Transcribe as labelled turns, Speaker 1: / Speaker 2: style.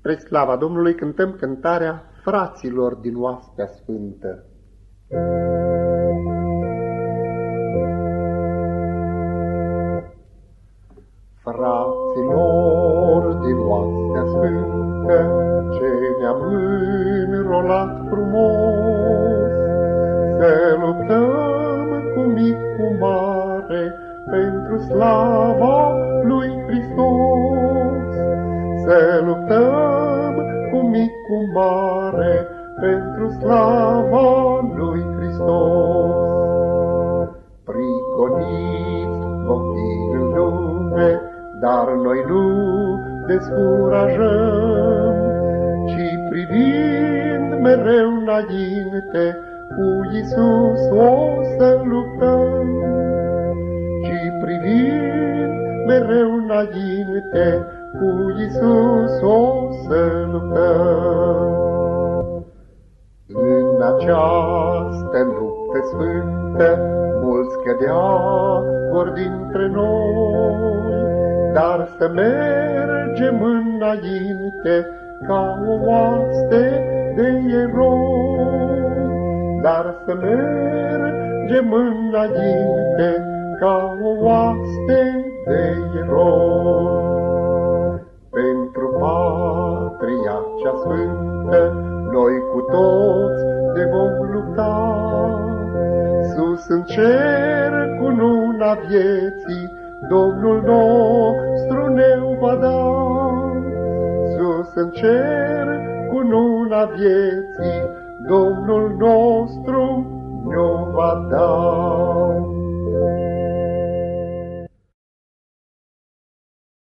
Speaker 1: Spre slava Domnului cântăm cântarea fraților din oastea sfântă. Fraților din oastea sfântă, ce ne-am înrolat frumos, să luptăm cu mic, cu mare, pentru slava lui Hristos, să luptăm mic cu mare, pentru slava lui Hristos. Priconiți vom fi în lume, dar noi nu descurajăm, ci privind mereu înainte, cu Iisus o să luptăm. Ci privind mereu înainte, cu Iisus o să luptăm. În această luptă sfântă, mulți cădea vor dintre noi, dar să mergem înainte ca o oaste de eroi. Dar să mergem înainte ca o oaste de eroi. Cea sfântă, noi cu toți ne vom lupta. Sus în cer cu luna vieții, Domnul nostru ne va da. Sus în cer cu luna vieții, Domnul nostru ne va da.